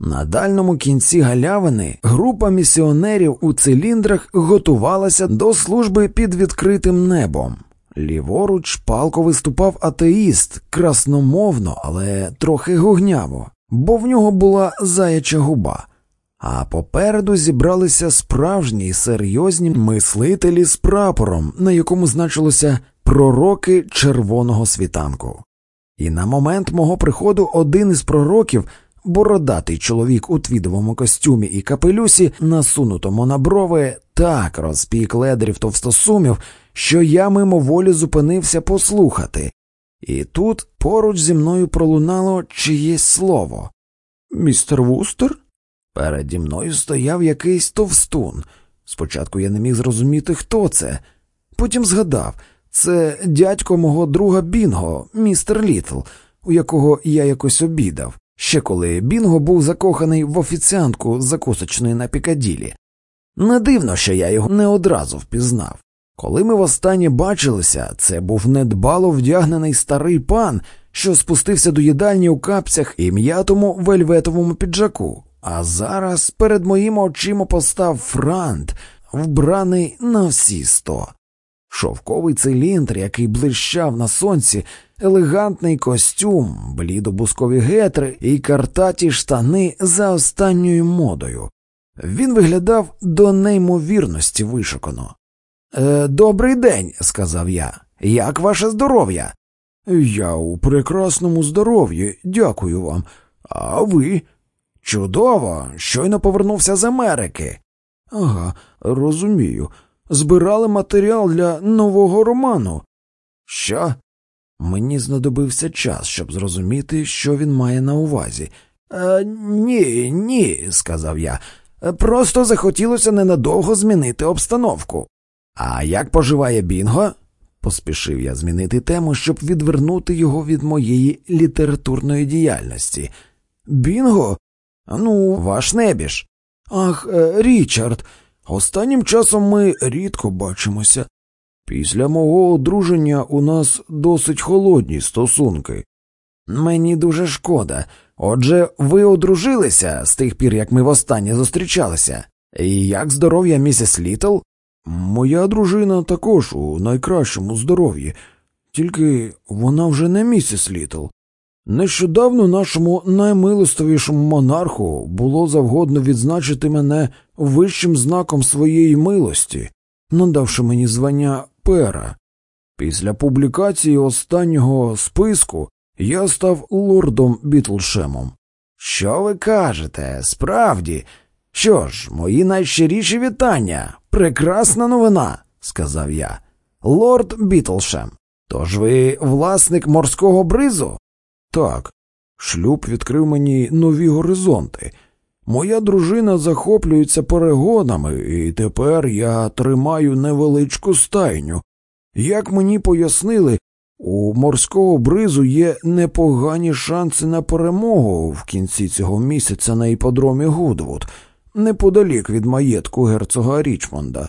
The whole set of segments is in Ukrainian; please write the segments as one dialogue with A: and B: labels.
A: На дальному кінці галявини група місіонерів у циліндрах готувалася до служби під відкритим небом. Ліворуч палко виступав атеїст, красномовно, але трохи гугняво, бо в нього була заяча губа. А попереду зібралися справжні серйозні мислителі з прапором, на якому значилося пророки червоного світанку. І на момент мого приходу один із пророків, бородатий чоловік у твідовому костюмі і капелюсі, насунутому на брови, так розпік ледрів товстосумів, що я мимоволі зупинився послухати. І тут поруч зі мною пролунало чиєсь слово. Містер Вустер? Переді мною стояв якийсь товстун. Спочатку я не міг зрозуміти, хто це. Потім згадав це дядько мого друга Бінго, містер Літл, у якого я якось обідав, ще коли Бінго був закоханий в офіціантку закусочної на Пікаділі. Не дивно, що я його не одразу впізнав. Коли ми востаннє бачилися, це був недбало вдягнений старий пан, що спустився до їдальні у капцях і м'ятому вельветовому піджаку. А зараз перед моїми очима постав франт, вбраний на всі сто. Шовковий циліндр, який блищав на сонці, елегантний костюм, блідобускові гетри і картаті штани за останньою модою. Він виглядав до неймовірності вишукано. «Е, Добрий день, сказав я. Як ваше здоров'я? Я у прекрасному здоров'ї, дякую вам. А ви? Чудово, щойно повернувся з Америки. Ага, розумію. Збирали матеріал для нового роману. Що? Мені знадобився час, щоб зрозуміти, що він має на увазі. «Е, Ні, ні, сказав я. Просто захотілося ненадовго змінити обстановку. А як поживає Бінго? Поспішив я змінити тему, щоб відвернути його від моєї літературної діяльності. Бінго? Ну, ваш небіж. Ах, е, Річард, останнім часом ми рідко бачимося. Після мого одруження у нас досить холодні стосунки. Мені дуже шкода. Отже, ви одружилися з тих пір, як ми востаннє зустрічалися. І як здоров'я місіс Літл? Моя дружина також у найкращому здоров'ї, тільки вона вже не місіс Літл. Нещодавно нашому наймилостивішому монарху було завгодно відзначити мене вищим знаком своєї милості, надавши мені звання пера. Після публікації останнього списку я став лордом Бітлшемом. Що ви кажете? Справді? Що ж, мої найщиріші вітання. Прекрасна новина, сказав я. Лорд Бітлшем. Тож ви власник морського бризу? Так, шлюб відкрив мені нові горизонти. Моя дружина захоплюється перегонами, і тепер я тримаю невеличку стайню. Як мені пояснили, у морського бризу є непогані шанси на перемогу в кінці цього місяця на іподромі Гудвуд, неподалік від маєтку герцога Річмонда.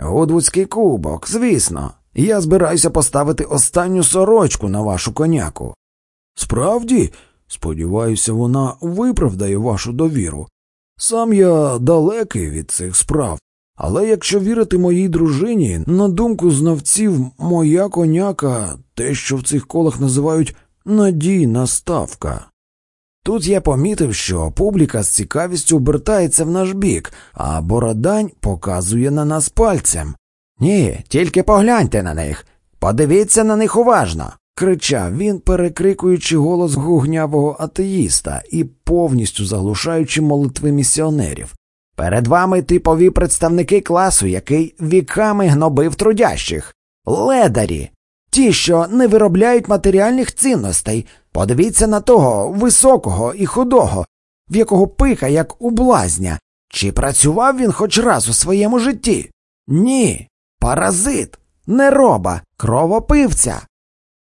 A: Гудвудський кубок, звісно, я збираюся поставити останню сорочку на вашу коняку. Справді, сподіваюся, вона виправдає вашу довіру. Сам я далекий від цих справ, але якщо вірити моїй дружині, на думку знавців, моя коняка те, що в цих колах називають надійна ставка. Тут я помітив, що публіка з цікавістю обертається в наш бік, а бородань показує на нас пальцем. Ні, тільки погляньте на них, подивіться на них уважно. Кричав він, перекрикуючи голос гугнявого атеїста і повністю заглушаючи молитви місіонерів. Перед вами типові представники класу, який віками гнобив трудящих, ледарі, ті, що не виробляють матеріальних цінностей. Подивіться на того високого і худого, в якого пиха, як у блазня. Чи працював він хоч раз у своєму житті? Ні. Паразит, нероба, кровопивця.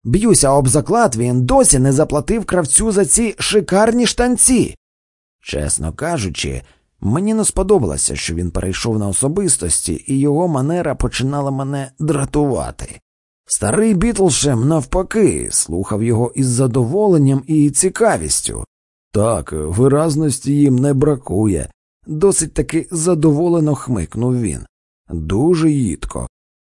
A: Б'юся об заклад, він досі не заплатив кравцю за ці шикарні штанці. Чесно кажучи, мені не сподобалося, що він перейшов на особистості, і його манера починала мене дратувати. Старий Бітлшем, навпаки, слухав його із задоволенням і цікавістю. Так, виразності їм не бракує, досить таки задоволено хмикнув він. Дуже їдко.